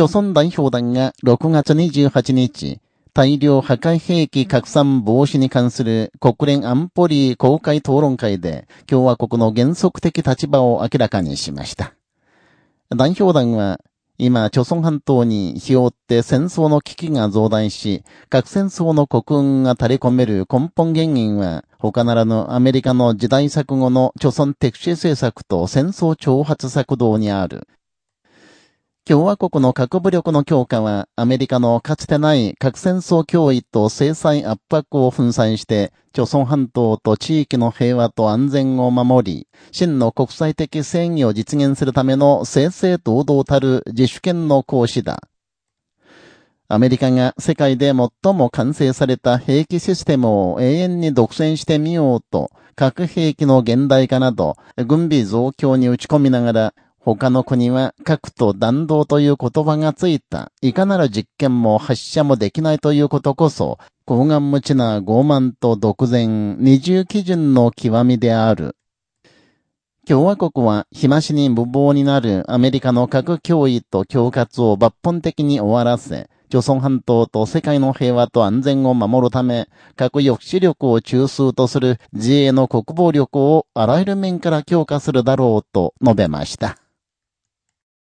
朝鮮代表団が6月28日、大量破壊兵器拡散防止に関する国連安保理公開討論会で共和国の原則的立場を明らかにしました。代表団は、今、朝鮮半島に日を追って戦争の危機が増大し、核戦争の国運が垂れ込める根本原因は、他ならぬアメリカの時代錯誤の朝鮮敵視政策と戦争挑発策動にある。共和国の核武力の強化は、アメリカのかつてない核戦争脅威と制裁圧迫を粉砕して、朝鮮半島と地域の平和と安全を守り、真の国際的正義を実現するための正々堂々たる自主権の行使だ。アメリカが世界で最も完成された兵器システムを永遠に独占してみようと、核兵器の現代化など、軍備増強に打ち込みながら、他の国は核と弾道という言葉がついた、いかなる実験も発射もできないということこそ、高顔無知な傲慢と独善、二重基準の極みである。共和国は、日増しに無謀になるアメリカの核脅威と恐喝を抜本的に終わらせ、朝鮮半島と世界の平和と安全を守るため、核抑止力を中枢とする自衛の国防力をあらゆる面から強化するだろうと述べました。